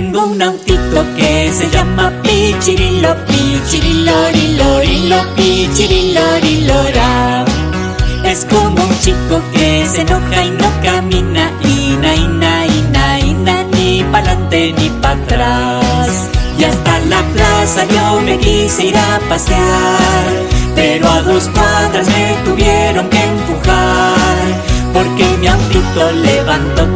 Tengo un autito que se llama Pichirilo, Pichirilorilorillo, Pichirilorilora. Es como un chico que se enoja y no camina, ina, ina, ina, ina, ni pa'lante ni para atrás. Y hasta la plaza yo me quise ir a pasear, pero a dos cuadras me tuvieron que empujar, porque mi autito levantó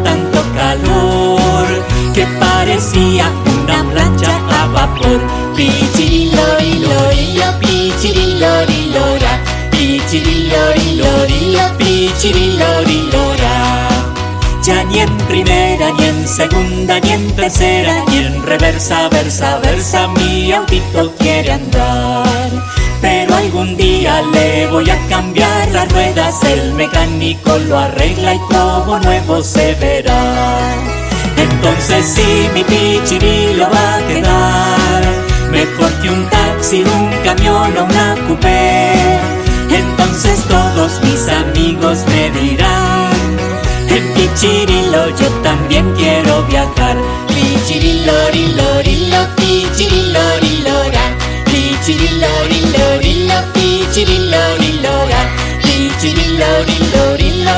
una plancha a vapor. Pichirilorilorillo, pichirilorilora, pichirilorilorillo, pichirilorilora. Ya ni en primera, ni en segunda, ni en tercera, ni en reversa, versa, versa, mi autito quiere andar. Pero algún día le voy a cambiar las ruedas, el mecánico lo arregla y como nuevo se verá. Entonces sí, mi pichirilo va a quedar mejor que un taxi, un camión o una coupé. Entonces todos mis amigos me dirán, en pichirilo yo también quiero viajar. Pichirilorilorilo, pichirilorilora, pichirilorilorilo, pichirilorilora, pichirilorilorilo,